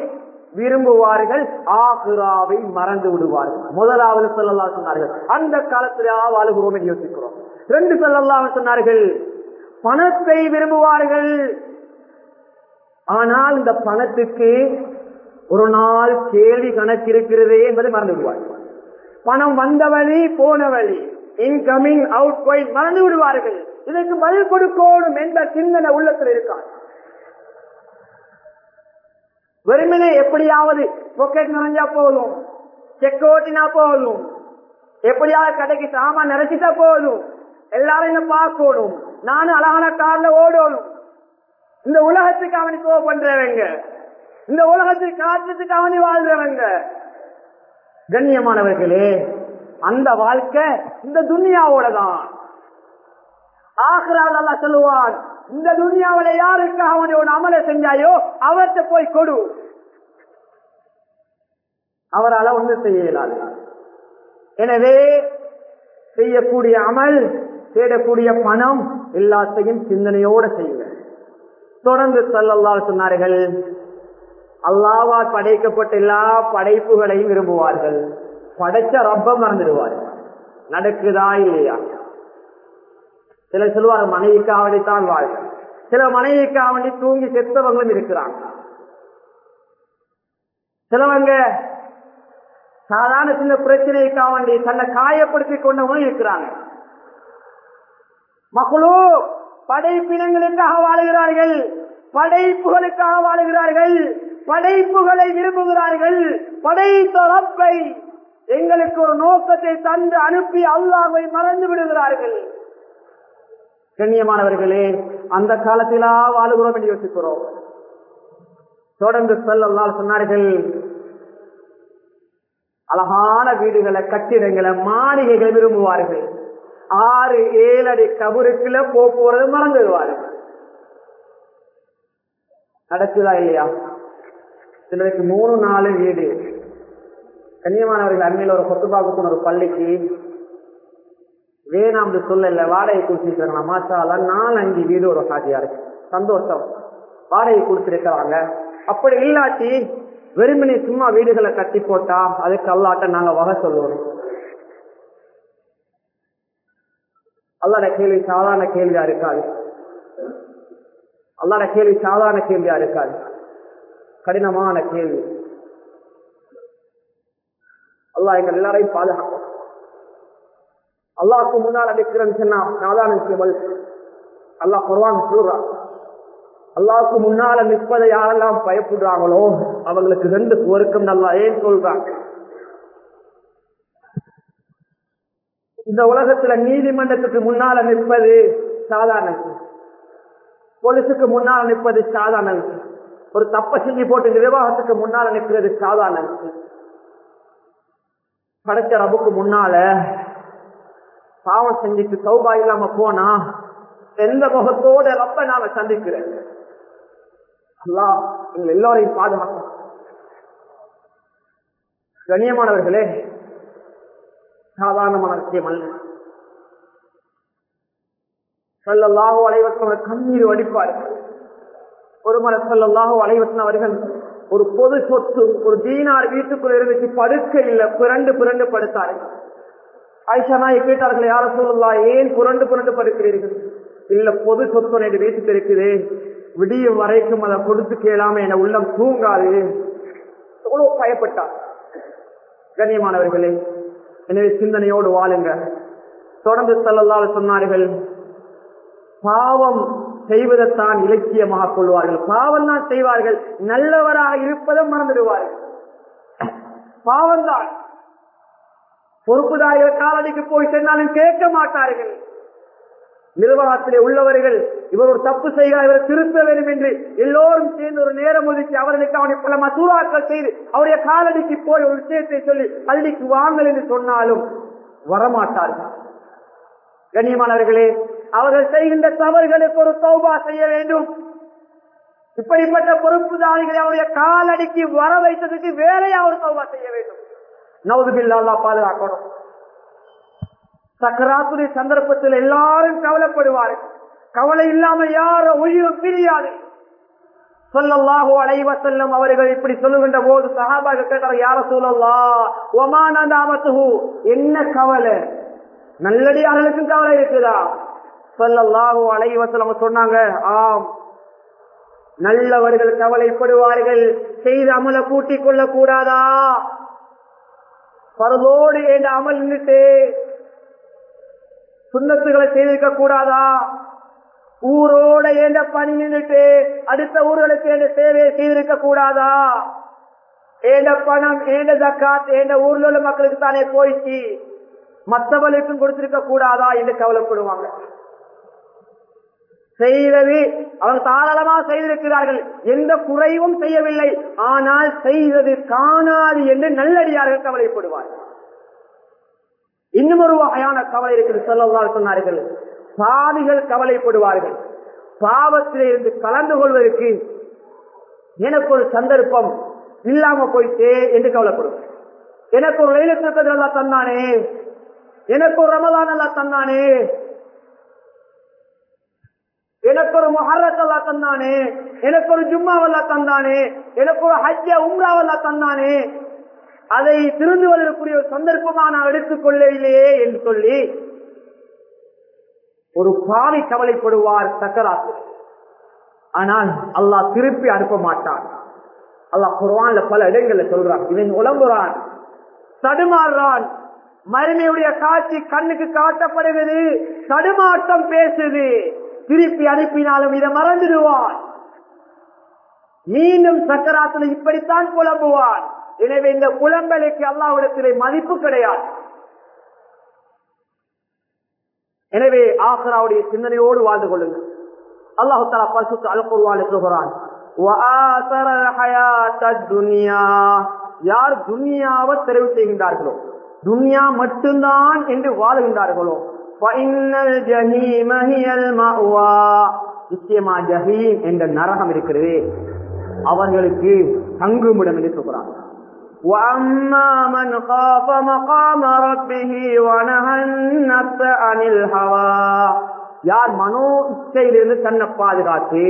விரும்புவார்கள் ஆகுராவை மறந்து விடுவார்கள். முதலாவது சொல்லலா சொன்னார்கள் அந்த காலத்துல வாழுகிறோம் என்று யோசிக்கிறோம். ரெண்டு சொல்லலா சொன்னார்கள் பணத்தை விரும்புவார்கள். ஆனால் இந்த பணத்துக்கு ஒரு நாள் கேள்வி கணக்கு இருக்கிறதே என்பதை மறந்து விடுவார்கள். பணம் வந்த வழி போன வழி. இன்கமிங் அவுட் கோயிங் மறந்து விடுவார்கள். இதற்கு பதில் கொடுக்கணும் என்ற சிந்தனை உள்ளத்தில் இருக்காது. வெறுமனே எப்படியாவது பொக்கெட் நிறைஞ்சா போதும். செக் ஓட்டினா போதும். எப்படியாவது கடைக்கு சாமான் நிறைச்சிட்டா போதும். எல்லாரும் என்ன பார்க்கணும்? நானும் அழகான கார்ல ஓடணும். இந்த உலகத்துக்கு அவனுக்கு பண்றவங்க இந்த உலகத்துக்கு காற்றத்துக்கு அவனி வாழ்றவங்க. கண்ணியமானவர்களே அந்த வாழ்க்கை இந்த துன்யாவோட தான் ஆகிறாள் சொல்லுவான் இந்த துன்யாவில யாருக்கு அவனோட அமலை செஞ்சாயோ அவர்கிட்ட போய் கொடு. அவரால் ஒன்று செய்ய இயலாது. எனவே செய்யக்கூடிய அமல் தேடக்கூடிய பணம் எல்லாத்தையும் சிந்தனையோட செய்யுங்க தொடர்ந்து சொல்லல்லா சொன்னார்கள் அல்லாவால் படைக்கப்பட்ட எல்லா படைப்புகளையும் விரும்புவார்கள். படைச்ச ரப்ப மறந்துடுவார்கள் நடக்குதா இல்லையா? சில சொல்லுவாங்க மனைவிக்காவடி தான் வாழ்கள் சில மனைவிக்காவடி தூங்கி செத்தவங்களும் இருக்கிறாங்க. சிலவங்க சாதாரண சின்ன பிரச்சனைக்காக வேண்டி தன்னை காயப்படுத்திக் கொண்டவங்களும் இருக்கிறாங்க. மக்களோ படைப்பினங்களுக்காக வாழுகிறார்கள். படைப்புகளுக்காக வாழுகிறார்கள். படைப்புகளை விரும்புகிறார்கள். படைத்த ரப்பை எங்களுக்கு ஒரு நோக்கத்தை தந்து அனுப்பி அல்லாவை மறந்து விடுகிறார்கள். கண்ணியமானவர்களே அந்த காலத்திலா வாழுகிறோம் என்று யோசிக்கிறோம். தொடர்ந்து சொல்லலாம் சொன்னார்கள் அழகான வீடுகளை கட்டிடங்களை மாளிகைகளை விரும்புவார்கள். ஆறு ஏழு அடி கபருக்குள்ள போக்குவரத்து மறந்துடுவார்கள் நடக்குதா இல்லையா? சிலருக்கு மூணு நாலு வீடு. கண்ணியமானவர்கள் அண்மையில் ஒரு கொத்துபாவுக்கு ஒரு பள்ளிக்கு வேணாம் சொல்லல வாடகை கொடுத்துருக்காங்க மாசால நாலு அஞ்சு வீடு ஒரு சாதியா இருக்கு. சந்தோஷம். வாடகை கொடுத்துருக்காங்க அப்படி இல்லாட்டி வெறுமனே சும்மா வீடுகளை கட்டி போட்டா அதுக்கு அல்லாட்ட நாங்க வகை சொல்லுவோம். அல்லாட கேள்வி சாதாரண கேள்வியா இருக்காது. அல்லாட கேள்வி சாதாரண கேள்வியா இருக்காது. கடினமான கேள்வி. அல்லாஹ் எங்கள் எல்லாரையும் பாதுகாக்கும். அல்லாஹ்க்கு முன்னால் அடிக்கிறேன்னு சொன்னா சாதாரண கேவல் அல்லாஹ் குர்வான் சொல்றான். அல்லாவுக்கு முன்னால நிற்பதை யாரெல்லாம் பயப்படுறாங்களோ அவங்களுக்கு ரெண்டு சுவருக்கும் நல்லா ஏன் சொல்றாங்க? இந்த உலகத்துல நீதிமன்றத்துக்கு முன்னால நிற்பது சாதாரண விஷயம். போலீஸுக்கு முன்னால நிற்பது சாதாரண விஷயம். ஒரு தப்ப செஞ்சு போட்டு விவாகத்துக்கு முன்னால நிற்கிறது சாதாரண படைச்ச ரபுக்கு முன்னால பாவம் செஞ்சுட்டு சௌபா இல்லாம போனா எந்த முகத்தோட ரப்ப நாம சந்திக்கிறேன். அல்லாஹ் எங்கள் எல்லோரையும் பாதுகாக்கும். கண்ணியமானவர்களே சாதாரணமான விஷயம் அல்ல. சொல்லல்லாஹோ அலைவசம் கண்ணீர் வடிப்பார்கள். ஒரு முறை அலைவசன் அவர்கள் ஒரு பொது சொத்து ஒரு தீனார் வீட்டுக்குள் இருந்துச்சு படுக்க இல்ல புரண்டு புரண்டு படுத்தார்கள். ஆயிஷா நாய் கேட்டார்கள் யார சொல்லலாம் ஏன் புரண்டு புரண்டு படுக்கிறீர்கள்? இல்ல பொது சொத்து எனக்கு வீட்டுக்கு இருக்குது. விடியும் வரைக்கும் அதை கொடுத்து கேளாம என உள்ளம் தூங்காது. எவ்வளவு பயப்பட்டார். கண்ணியமானவர்களே எனவே சிந்தனையோடு வாழுங்க தொடர்ந்து செல்லல்லால் சொன்னார்கள் பாவம் செய்வதைத்தான் இலக்கியமாக கொள்வார்கள். பாவம் தான் செய்வார்கள். நல்லவராக இருப்பதை மறந்துடுவார்கள். பாவம்தான். பொறுப்புதாரிகள் காலடிக்கு போய் சென்றாலும் கேட்க மாட்டார்கள். நிர்வாகத்திலே உள்ளவர்கள் இவர் ஒரு தப்பு செய்கிறார் இவர் திருத்த வேண்டும் என்று எல்லோரும் சேர்ந்து ஒரு நேரம் ஒதுக்கி அவர்களுக்கு அவனை பல மசூராக்கள் செய்து அவருடைய காலடிக்கு போய் ஒரு விஷயத்தை சொல்லி பள்ளிக்கு வாங்கல் என்று சொன்னாலும் வரமாட்டார்கள். கண்ணியமானவர்களே அவர்கள் செய்கின்ற தவறுகளுக்கு ஒரு சௌபா செய்ய வேண்டும். இப்படிப்பட்ட பொறுப்புதாரிகளை அவருடைய காலடிக்கு வர வைத்ததுக்கு வேறையா ஒரு சௌபா செய்ய வேண்டும். நவதுபில்லா பாதுகாக்கணும். சக்கராத்துடைய சந்தர்ப்பத்தில் எல்லாரும் கவலைப்படுவார்கள். கவலை இல்லாம யார உயிரும் பிரியாது. சொல்லல்லாஹோ அலைவ செல்லும் அவர்கள் இப்படி சொல்லுகின்ற போது சகாபாக கேட்டார் யார சொல்லல்லா ஒமானந்தாமத்து என்ன கவலை? நல்லடியார்களுக்கும் கவலை இருக்குதா? சொல்லல்லாஹோ அலைவ செல்லம் சொன்னாங்க ஆம் நல்லவர்கள் கவலைப்படுவார்கள் செய்த அமல கூட்டிக் கொள்ள கூடாதா பரதோடு என்ற அமல் நின்றுட்டு சுண்ணத்துகளை செய்திருக்க கூடாதா ஊரோட ஏண்ட பணி நின்றுட்டு அடுத்த ஊர்களுக்கு ஏண்ட சேவையை செய்திருக்க கூடாதா ஏண்ட பணம் ஏண்ட ஜக்காத் ஏண்ட ஊர்ல உள்ள மக்களுக்கு தானே போயிடுச்சு மற்றவர்களுக்கும் கொடுத்திருக்க கூடாதா என்று கவலைப்படுவாங்க. செய்தது. அவர் தாராளமாக செய்திருக்கிறார்கள். எந்த குறைவும் செய்யவில்லை. ஆனால் செய்தது காணாது என்று நல்லடியார்கள் கவலைப்படுவார்கள். இன்னும் ஒரு வகையான கவலை இருக்கிறது சொல்லவதால் சொன்னார்கள். பாவிகள் கவலைப்படுவார்கள். பாவத்திலே இருந்து கலந்து கொள்வதற்கு எனக்கு ஒரு சந்தர்ப்பம் இல்லாம போயிட்டே என்று கவலைப்படுவார் எனக்கு ஒரு லைலத்திற்கு நல்லா தந்தானே. எனக்கு ஒரு ரமதான் நல்லா தந்தானே. எனக்கு ஒரு மொஹரத்தல்லா தந்தானே. எனக்கு ஒரு ஜும்மாவல்லா தந்தானே. எனக்கு ஒரு ஹஜ்ஜ உம்ராவல்லா தந்தானே. அதை திருந்துவதற்குரிய வரக்கூடிய சந்தர்ப்பமா நான் எடுத்துக்கொள்ளவில்லையே என்று சொல்லி ஒரு பாவி கவலைப்படுவார் சக்கராத்து. ஆனால் அல்லாஹ் திருப்பி அனுப்ப மாட்டான். அல்லாஹ் குர்வான்ல பல இடங்கள்ல சொல்றான். இவன் உழம்புறான் தடுமாறுறான். மருமையுடைய காட்சி கண்ணுக்கு காட்டப்படுகிறது தடுமாட்டம் பேசுது. திருப்பி அனுப்பினாலும் இதை மறந்துடுவான். மீண்டும் சக்கராத்துல இப்படித்தான் புலம்புவான். எனவே இந்த புலம்பலுக்கு அல்லாவிடத்திலே மதிப்பு கிடையாது. எனவே ஆசராவுடைய சிந்தனையோடு வாழ்ந்து கொள்ளுங்கள். அல்லாஹு தாலா பரிசுத்த அல் சொல்கிறான் யார் துனியாவை தெரிவு செய்கின்றார்களோ துனியா மட்டும்தான் என்று வாழுகின்றார்களோ நிச்சயமா ஜஹீம் என்ற நரகம் இருக்கிறது அவர்களுக்கு தங்குமிடம் என்று சொல்கிறான் وأما من خاف مقام ربه ونهى النفس عن الهوى யார் மனோ இச்சையிலிருந்து தன்னை பாதுகாத்து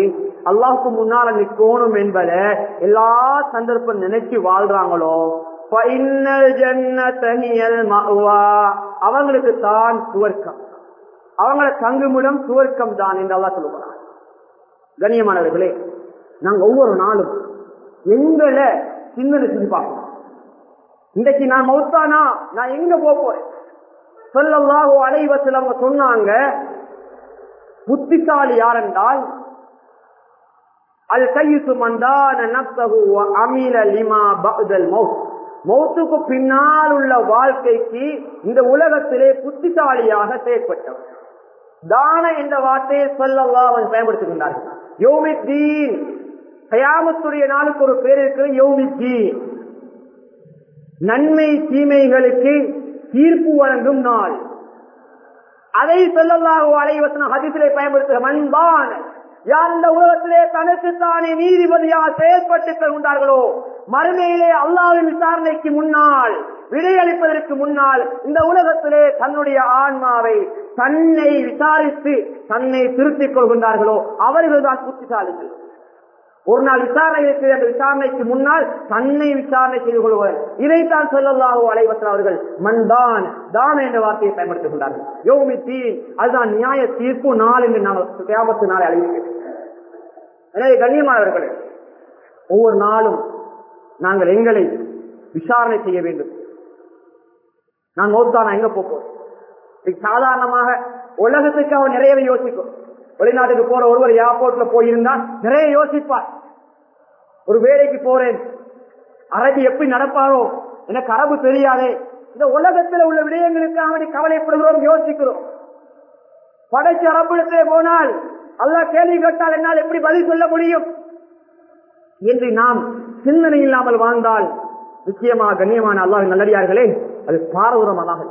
அல்லாஹுக்கு முன்னால நிக்கணும் என்பத எல்லா சந்தர்ப்பம் நினைச்சு வாழ்றாங்களோ அவங்களுக்கு தான் சுவர்க்கம் அவங்கள தங்குமிடம் சுவர்க்கம் தான் என்று அல்லா சொல்லுவாங்க கண்ணியமானவர்களே நாங்க ஒவ்வொரு நாளும் எங்களை சிந்தனை செஞ்சு பார்க்கணும். இன்றைக்கு நான் மௌத்தானா? நான் எங்க போறேன்? சொல்லல்லாஹோ அலைவத்தில் அவங்க சொன்னாங்க புத்திசாலி யாரென்றால் அது அல் கையுசு மந்தான நப்தகு வ அமில லிமா பகுதல் மௌத். மௌத்துக்கு பின்னால் உள்ள வாழ்க்கைக்கு இந்த உலகத்திலே புத்திசாலியாக செயற்பட்டவர். தான என்ற வார்த்தையை சொல்லல்லா அவன் பயன்படுத்துகின்றார்கள் யோமித்தீன். கயாமத்துடைய நாளுக்கு ஒரு பேர் இருக்கிற யோமித்தீன். நன்மை தீமைகளுக்கு தீர்ப்பு வழங்கும் நாள். அதை சொல்லலாக அலைவசன ஹதிசிலே பயன்படுத்துகிற மண்பான. யார் இந்த உலகத்திலே தனக்கு தானே நீதிபதியாக செயல்பட்டுக் கொண்டார்களோ மறுமையிலே அல்லாவின் விசாரணைக்கு முன்னால் விடையளிப்பதற்கு முன்னால் இந்த உலகத்திலே தன்னுடைய ஆன்மாவை தன்னை விசாரித்து தன்னை திருத்திக் கொள்கின்றார்களோ? அவர்கள்தான் புத்திசாலிகள். ஒரு நாள் விசாரணை இருக்கிற அந்த விசாரணைக்கு முன்னால் தன்னை விசாரணை செய்து கொள்வார் இதைத்தான் சொல்லலாகோ அலைவசன் அவர்கள் மண்தான் தான் என்ற வார்த்தையை பயன்படுத்துகின்றார்கள் யோகமி தீ அதுதான் நியாய தீர்ப்பு நாள் என்று நாங்கள் தேவத்து நாளை அழைக்கிறேன் எனவே கண்ணியமானவர்களே ஒவ்வொரு நாளும் நாங்கள் எங்களை விசாரணை செய்ய வேண்டும். நான் ஓத்தானா எங்க போப்போம் சாதாரணமாக உலகத்துக்காக நிறையவே யோசிக்கும் வெளிநாட்டுக்கு போற ஒருவர் ஏர்போர்ட்ல போயிருந்தா நிறைய யோசிப்பார். ஒரு வேலைக்கு போறேன். அரபி எப்படி நடப்பாரோ எனக்கு அரபு தெரியாதே. இந்த உலகத்தில் உள்ள விடயங்களுக்காக வேண்டி கவலைப்படுகிறோம் யோசிக்கிறோம். படைச்ச அரபிடத்திலே போனால் அல்லா கேள்வி கேட்டால் என்னால் எப்படி பதில் சொல்ல முடியும்? என்று நாம் சிந்தனை இல்லாமல் வாழ்ந்தால் நிச்சயமாக கண்ணியமான அல்லாஹ் நல்லடியார்களே அது பாரதூரமாக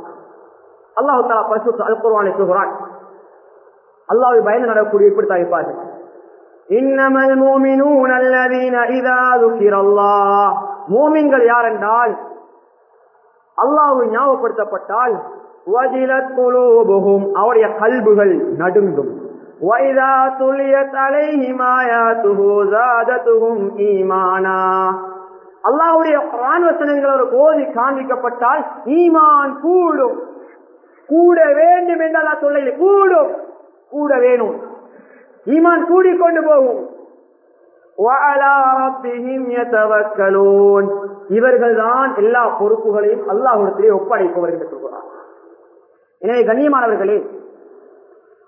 அல்லாஹு தாலா பரிசு அல் சொல்கிறான். அல்லாவை பயந்து நடக்கக்கூடிய இப்படித்தான் இருப்பார்கள். இன்னமல் மூமினூன் அல்லதீன இதா துக்கிரல்லா மூமின்கள் யாரென்றால் அல்லாஹு ஞாபகப்படுத்தப்பட்டால் வஜிலத் குலூபுஹும் அவருடைய கல்புகள் நடுங்கும். வைதா துல்லிய தலை ஹிமாயாத்துஹு ஈமானா. அல்லாஹ்வுடைய குர்ஆன் வசனங்கள் கோதி காண்பிக்கப்பட்டால் ஈமான் கூடும். கூட வேண்டும் என்று அல்லா சொல்லல கூடும். கூட வேணும் ஈமான் கூடிக்கொண்டு போகும். இவர்கள் தான் எல்லா பொறுப்புகளையும் அல்லாஹிடத்திலே ஒப்படைப்பவர்கள் என்று சொல்கிறார். எனவே கண்ணியமானவர்களே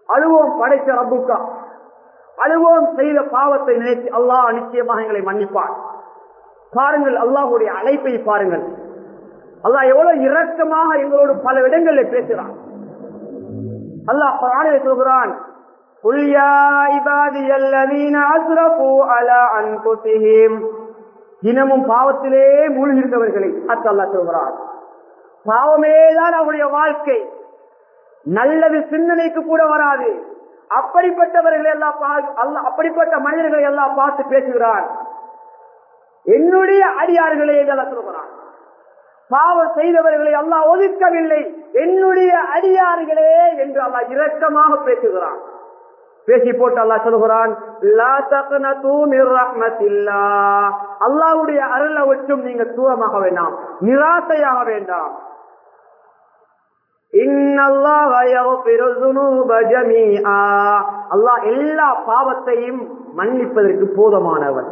அழுவோம் படைத்த ரப்புக்கா. அழுவோம் செய்த பாவத்தை நினைத்து அல்லாஹ் நிச்சயமாக எங்களை மன்னிப்பார். பாருங்கள் அல்லாஹுடைய அழைப்பை பாருங்கள். அல்லாஹ் எவ்வளவு இரக்கமாக எங்களோடு பல இடங்களில் பேசுகிறான். அல்லாஹ் சொல்கிறான் قل يا عبادي الذين اسرفوا على انفسهم தினமும் பாவத்திலே மூழ்கிருந்தவர்களை அல்லாஹ் சொல்கிறான் பாவமேதான் அவருடைய வாழ்க்கை நல்லது சிந்தனைக்கு கூட வராது அப்படிப்பட்டவர்கள் எல்லாம் அல்ல அப்படிப்பட்ட மனிதர்களை எல்லாம் பார்த்து பேசுகிறான் என்னுடைய அடியார்களே எல்லாம் சொல்கிறான் பாவம் செய்தவர்களை அல்லாஹ் ஒதுக்கவில்லை என்னுடைய அடியார்களே என்று அல்லாஹ் இரக்கமாக பேசுகிறான் பேசி போட்டு அல்லா சொல்கிறான் அல்லாவுடைய அருளை விட்டும் நீங்க தூரமாக வேண்டாம் நிராசையாக வேண்டாம். அல்லாஹ் எல்லா பாவத்தையும் மன்னிப்பதற்கு போதமானவன்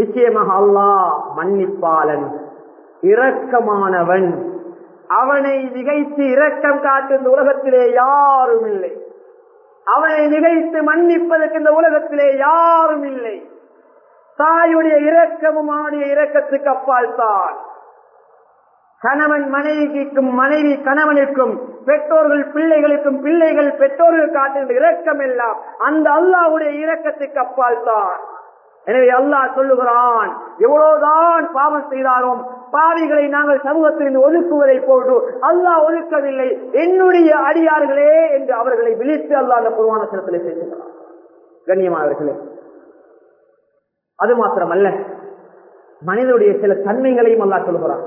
நிச்சயமாக அல்லாஹ் மன்னிப்பாளன் இரக்கமானவன். அவனை நிகழ்த்து இரக்கம் காட்டு இந்த உலகத்திலே யாரும் இல்லை அவனை நிகழ்த்து மன்னிப்பதற்கு இந்த உலகத்திலே யாரும் இல்லை தாயுடைய இரக்கமும் அவனுடைய இரக்கத்துக்கு அப்பால் தான். கணவன் மனைவிக்கும் மனைவி கணவனுக்கும் பெற்றோர்கள் பிள்ளைகளுக்கும் பிள்ளைகள் பெற்றோர்கள் காட்டுகின்ற இரக்கம் எல்லாம் அந்த அல்லாவுடைய இரக்கத்துக்கு அப்பால் தான். எனவே அல்லாஹ் சொல்லுகிறான் எவ்வளவுதான் பாவம் செய்தாலும் பாவிகளை நாங்கள் சமூகத்திலிருந்து ஒதுக்குவதை போன்று அல்லாஹ் ஒதுக்கவில்லை. என்னுடைய அடியார்களே என்று அவர்களை விழித்து அல்லாஹ் அந்த பொதுவான சிலத்தில் பேசுகிறார் கண்ணியமானவர்களே அது மாத்திரமல்ல மனிதனுடைய சில தன்மைகளையும் அல்லாஹ் சொல்கிறான்.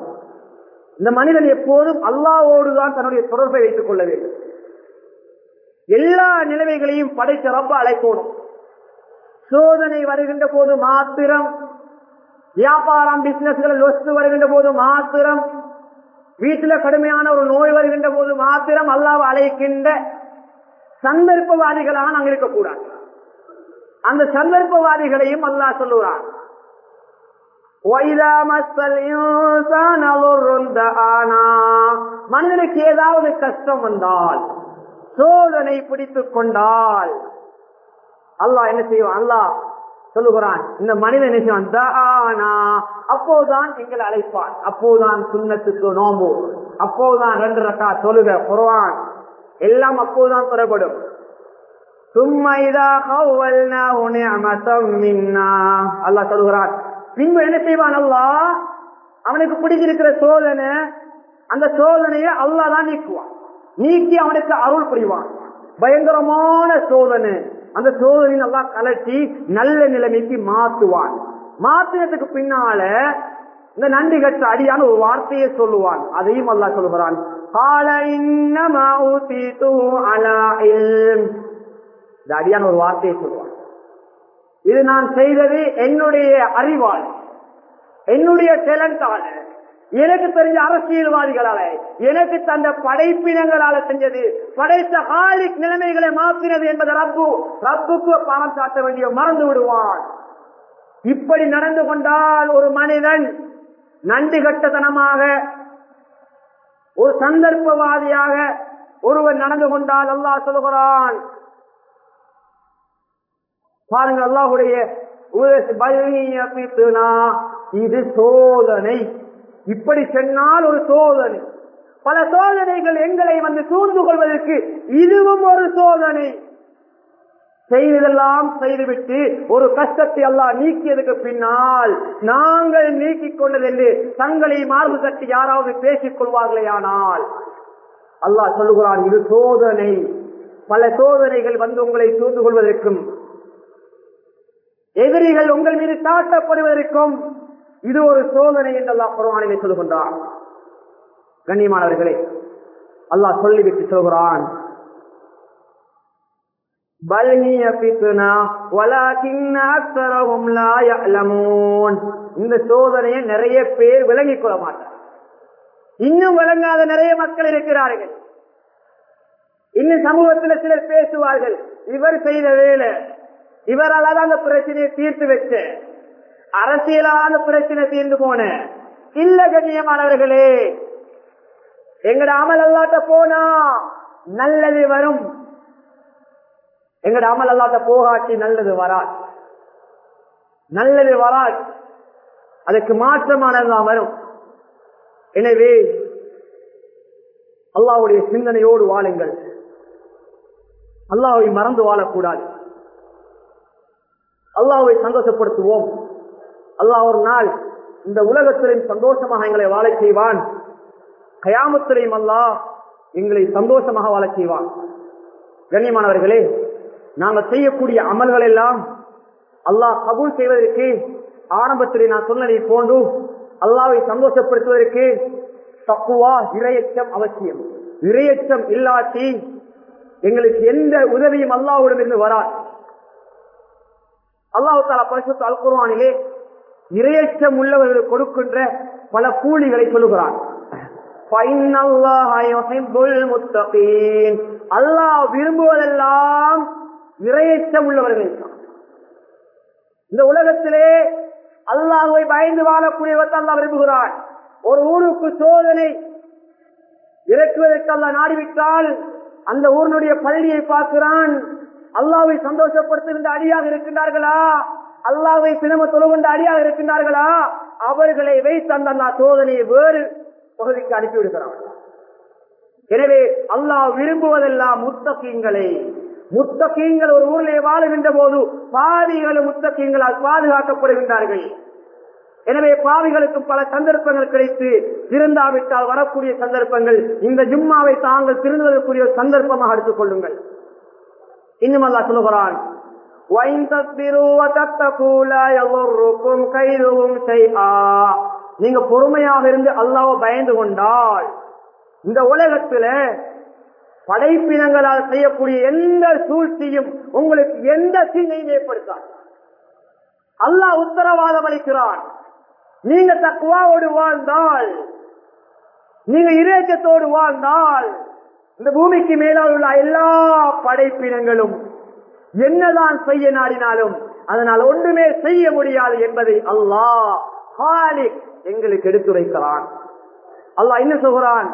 இந்த மனிதன் எப்போதும் அல்லாவோடுதான் தன்னுடைய தொடர்பை வைத்துக் கொள்ள வேண்டும். எல்லா நிலைமைகளையும் படைத்த ரப்ப அழைக்கணும். சோதனை வருகின்ற போது மாத்திரம் வியாபாரம் பிசினஸ்களில் லொஸ்து வருகின்ற போது மாத்திரம் வீட்டில கடுமையான ஒரு நோய் வருகின்ற போது மாத்திரம் அல்லாஹ் அழைக்கின்ற சந்தர்ப்பவாதிகளாக நாங்கள் இருக்கக்கூடாது. அந்த சந்தர்ப்பவாதிகளையும் அல்லாஹ் சொல்லுவார் மனிதனுக்கு ஏதாவது கஷ்டம் வந்தால் சோதனை பிடித்துக் கொண்டால் அல்லாஹ் என்ன செய்வான்? அல்லாஹ் சொல்லுகிறான். இந்த மனிதன் என்ன தானா. எங்களை அழைப்பான். அப்போதான் சுண்ணத்துக்கு நோம்பு. அப்போதுதான் ரெண்டு ரக்கா தொழுக குர்ஆன். எல்லாம் அப்போதுதான் புறப்படும் சும்மா இதா அல்லாஹ் பின்பு என்ன செய்வான் அல்லா அவனுக்கு பிடிச்சிருக்கிற சோதனை அந்த சோதனையை அல்லாஹ் தான் நீக்குவான். நீக்கி அவனுக்கு அருள் புரிவான். பயங்கரமான சோதனை. அந்த சோதனை நல்லா கலட்டி நல்ல நிலைமைக்கு மாத்துவான். மாத்தினத்துக்கு பின்னால இந்த நன்றி கட்ட அடியான ஒரு வார்த்தையை சொல்லுவான். அதையும் அல்லா சொல்லுகிறான். "கால இன்னமா இந்த அடியான ஒரு வார்த்தையை சொல்லுவான். இது நான் செய்தது என்னுடைய அறிவால் என்னுடைய டேலண்டால எனக்கு தெரிஞ்ச அரசியல்வாதிகளால எனக்கு தந்த படைப்பினங்களால செஞ்சது படைத்த ஹாலிக் நிலைமைகளை மாற்றினது என்பது ரப்பு ரப்புக்கு பணம் சாட்ட வேண்டிய மறந்து விடுவான். இப்படி நடந்து கொண்டால் ஒரு மனிதன் நன்றி கட்டத்தனமாக ஒரு சந்தர்ப்பவாதியாக ஒருவர் நடந்து கொண்டால் அல்லாஹ் சொல்கிறான் பாருங்க அல்லாஹுடைய இது சோதனை. இப்படி சொன்னால் ஒரு சோதனை. பல சோதனைகள் எங்களை வந்து சூழ்ந்து கொள்வதற்கு இதுவும் ஒரு சோதனை. செய்ததெல்லாம் செய்துவிட்டு ஒரு கஷ்டத்தை அல்லாஹ் நீக்கியதுக்கு பின்னால் நாங்கள் நீக்கிக் கொண்டது என்று தங்களை மார்பு கட்டி யாராவது பேசிக் கொள்வார்களே ஆனால் அல்லாஹ் சொல்லுகிறான் இது சோதனை. பல சோதனைகள் வந்து உங்களை சூழ்ந்து கொள்வதற்கும் எதிரிகள் உங்கள் மீது தாட்டப்படுவதற்கும் இது ஒரு சோதனை என்றெல்லாம் குரவானிலே சொல்லுகின்றார் கண்ணியமானவர்களே அல்லாஹ் சொல்லிவிட்டு சொல்கிறான். இந்த சோதனையை நிறைய பேர் விளங்கிக் கொள்ள மாட்டார் இன்னும் விளங்காத நிறைய மக்கள் இருக்கிறார்கள். இன்னும் சமூகத்தில் சிலர் பேசுவார்கள். இவர் செய்த வேலை இவரால் அந்த பிரச்சனையை தீர்த்து வச்சேன் அரசியலான பிரச்சனை தீர்ந்து போன. இல்ல கண்ணியமானவர்களே எங்கட அமல் அல்லாட்ட போனா நல்லது வரும். எங்கட அமல் அல்லாட்ட போகாட்டி நல்லது வராது. நல்லது வராது. அதுக்கு மாற்றமானதுதான் வரும். எனவே அல்லாவுடைய சிந்தனையோடு வாழுங்கள். அல்லாவை மறந்து வாழக்கூடாது. அல்லாவை சந்தோஷப்படுத்துவோம். அல்லாஹ் ஒரு நாள் இந்த உலகத்திலையும் சந்தோஷமாக எங்களை வாழ செய்வான். கயாமத்திலையும் அல்லாஹ் எங்களை சந்தோஷமாக வாழ செய்வான். கண்ணியமானவர்களே நாங்கள் செய்யக்கூடிய அமல்கள் எல்லாம் அல்லாஹ் கபூல் செய்வதற்கு ஆரம்பத்திலே நான் சொன்னதை போன்று அல்லாவை சந்தோஷப்படுத்துவதற்கு தப்புவா இரையச்சம் அவசியம். இரையச்சம் இல்லாட்டி எங்களுக்கு எந்த உதவியும் அல்லாவுடன் இருந்து வரா அல்லாஹு தாலா பரிசுத்த அல் இரையச்சம் உள்ளவர்கள் கொடுக்கின்ற பல கூலிகளை சொல்லுகிறான் அல்லாஹ் விரும்புவதெல்லாம் இரையச்சம் உள்ளவர்கள். இந்த உலகத்திலே அல்லாஹுவை பயந்து வாழக்கூடியவர் அல்லா விரும்புகிறான் ஒரு ஊருக்கு சோதனை இறக்குவதற்கு அல்ல நாடிவிட்டால் அந்த ஊரினுடைய பள்ளியை பார்க்கிறான். அல்லாவை சந்தோஷப்படுத்துகின்ற அடியாக இருக்கின்றார்களா? அல்லாவை சினம தொழுகின்ற அடியாக இருக்கின்றார்களா? அவர்களை வைத்து அந்த அல்லா சோதனையை வேறு பகுதிக்கு அனுப்பிவிடுகிறான் எனவே அல்லாஹ் விரும்புவதெல்லாம் முத்தகீங்களை முத்தகீங்கள் ஒரு ஊரிலே வாழுகின்ற போது பாவிகளும் முத்தகீங்களால் பாதுகாக்கப்படுகின்றார்கள். எனவே பாவிகளுக்கு பல சந்தர்ப்பங்கள் கிடைத்து திருந்தாவிட்டால் வரக்கூடிய சந்தர்ப்பங்கள் இந்த ஜும்மாவை தாங்கள் திருந்துவதற்குரிய சந்தர்ப்பமாக எடுத்துக் கொள்ளுங்கள். இன்னும் அல்லா சொல்லுகிறான் நீங்க பொறுமையாக இருந்து அல்லாஹ் பயந்து கொண்டால் இந்த உலகத்துல படைப்பினங்களால் செய்யக்கூடிய எந்த சூழ்ச்சியும் உங்களுக்கு எந்த தீங்கையும் ஏற்படுத்தாது. அல்லாஹ் உத்தரவாதம் அளிக்கிறான். நீங்க தக்குவாவோடு வாழ்ந்தால் நீங்க இறைச்சத்தோடு வாழ்ந்தால் இந்த பூமிக்கு மேலால் உள்ள எல்லா படைப்பினங்களும் என்னதான் செய்ய நாடினாலும் அதனால் ஒன்றுமே செய்ய முடியாது என்பதை அல்லாஹ் ஹாலிக் எங்களுக்கு எடுத்துரைக்கிறான். அல்லாஹ் என்ன சொல்கிறான்?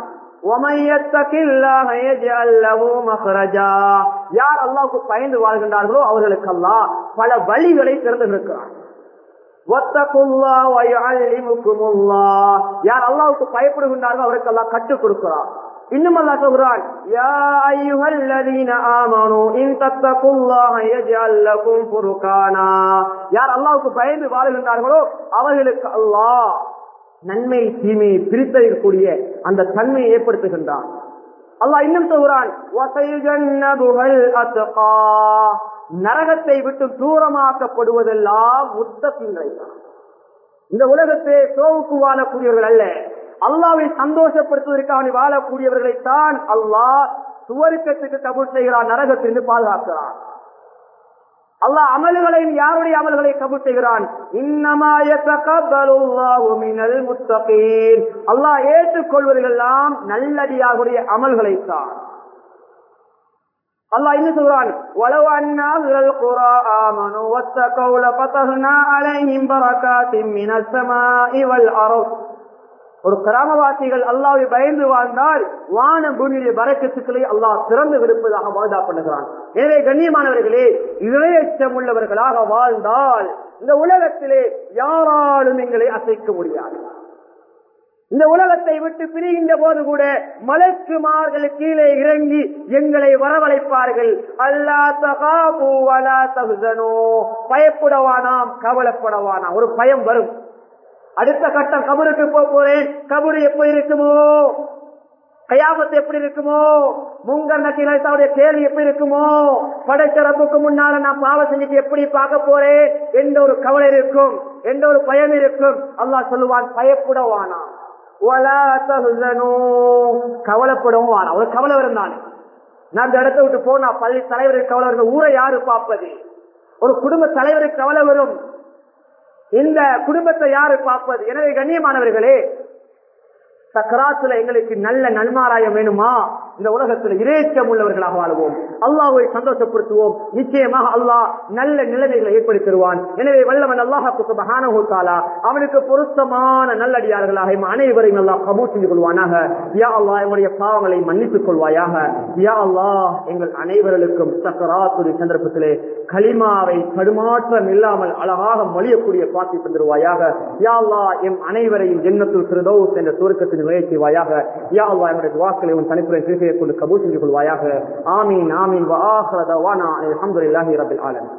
யார் அல்லாவுக்கு பயந்து வாழ்கின்றார்களோ அவர்களுக்கு அல்லா பல வழிகளை திறந்து திறந்திருக்கிறான் யார் அல்லாவுக்கு பயப்படுகின்றார்களோ அவருக்கு எல்லாம் கற்றுக் கொடுக்கிறார் இன்னும் அல்லாஹ் சொல்கிறான் யா அய்யுஹல்லதீன ஆமனூ இன் தத்தகுல்லாஹ யஜ்அல் லகும் ஃபுர்கானா. யார் அல்லாஹ்வுக்கு பயந்து வாழ்கின்றார்களோ அவர்களுக்கு அல்லாஹ் நன்மை தீமையை பிரித்தறியக்கூடிய அந்த தன்மையை ஏற்படுத்துகின்றான். அல்லாஹ் இன்னும் சொல்கிறான் "வசயுஜன்னபுகள் அத்கா." நரகத்தை விட்டு தூரமாக்கப்படுவதெல்லாம் முத்தத்தின்றை இந்த உலகத்தை சோவுக்கு வாழக்கூடியவர்கள் அல்ல. அல்லாவை சந்தோஷப்படுத்துவதற்காக வாழக்கூடியவர்களை தான் அல்லாஹ் சுவருக்கத்துக்கு கபூர் செய்கிறான் நரகத்திலிருந்து பாதுகாக்கிறான். அல்லாஹ் அமல்களை யாருடைய அமல்களை கபூர் செய்கிறான்? அல்லாஹ் ஏற்றுக்கொள்வதெல்லாம் நல்லடியாருடைய அமல்களை தான். அல்லாஹ் என்ன சொல்றான்? வலவ அன்னாஹுல் குரா ஆமனு வத்தகவு லஃபதஹ்னா அலைஹிம் பரகாத்தின் மினஸ் ஸமாஇ வல் ஒரு கிராமவாசிகள் அல்லாவை பயந்து வாழ்ந்தால் வான பூமியிலே வரக்கத்துக்களை அல்லாஹ் திறந்து விடுப்பதாக வாழ்ந்தா பண்ணுகிறான். எனவே கண்ணியமானவர்களே இளையச்சம் உள்ளவர்களாக வாழ்ந்தால் இந்த உலகத்திலே யாராலும் எங்களை அசைக்க முடியாது. இந்த உலகத்தை விட்டு பிரிகின்ற போது கூட மலைக்குமார்கள் கீழே இறங்கி எங்களை வரவழைப்பார்கள். அல்லா தகாபூ வலா தகுதனோ பயப்படவானாம் கவலைப்படவானாம் ஒரு பயம் வரும். அடுத்த கட்டம் கபருக்கு போக போறேன் கபரு எப்படி இருக்குமோ? கயாமத்து எப்படி இருக்குமோ? முங்கர் நக்கீரத்தாவுடைய கேள்வி எப்படி இருக்குமோ? படைச்ச ரப்புக்கு முன்னால நான் பாவ செஞ்சுட்டு எப்படி பார்க்க போறேன் எந்த ஒரு கவலை இருக்கும். எந்த ஒரு பயம் இருக்கும். அல்லாஹ் சொல்லுவான் பயப்படவானா? கவலைப்படவும் வானா ஒரு கவலை வரும் நான் இந்த இடத்த விட்டு போனா பள்ளி தலைவருக்கு கவலை வரும் ஊரை யாரு பார்ப்பது? ஒரு குடும்ப தலைவருக்கு கவலை வரும். இந்த குடும்பத்தை யாரு பார்ப்பது? எனவே கண்ணியமானவர்களே சக்கராத்துல எங்களுக்கு நல்ல நன்மாராயம் வேணுமா? இந்த உலகத்தில் இறைச்சம் உள்ளவர்களாக வாழ்வோம். அல்லாஹை சந்தோஷப்படுத்துவோம். நிச்சயமாக அல்லாஹ் நல்ல நிலைமைகளை ஏற்படுத்தி தருவான் எனவே வல்லவன் அல்லாஹாக்கு சுபஹானஹுத்தாலா அவனுக்கு பொருத்தமான நல்லடியார்களாக அனைவரையும் அல்லாஹ் கபூர் செஞ்சு கொள்வானாக. யா அல்லா எங்களுடைய பாவங்களை மன்னித்துக் கொள்வாயாக. யா அல்லாஹ் எங்கள் அனைவர்களுக்கும் சக்கராத்துறை சந்தர்ப்பத்திலே களிமாவை தடுமாற்றம் இல்லாமல் அழகாக மொழியக்கூடிய பாத்தி தந்துருவாயாக. யா அல்லா எம் அனைவரையும் ஜென்னத்துல் கிருதௌஸ் என்ற சுருக்கத்தின் செய்வாயாக யா அல்லா எங்களுடைய வாக்களை உன் தனிப்புரை சிறுகையை கொண்டு கபூல் செஞ்சு கொள்வாயாக ஆமீன் ஆமீன் வ ஆஹ்ர தவானா அல்ஹம்துலில்லாஹி ரப்பில் ஆலமீன்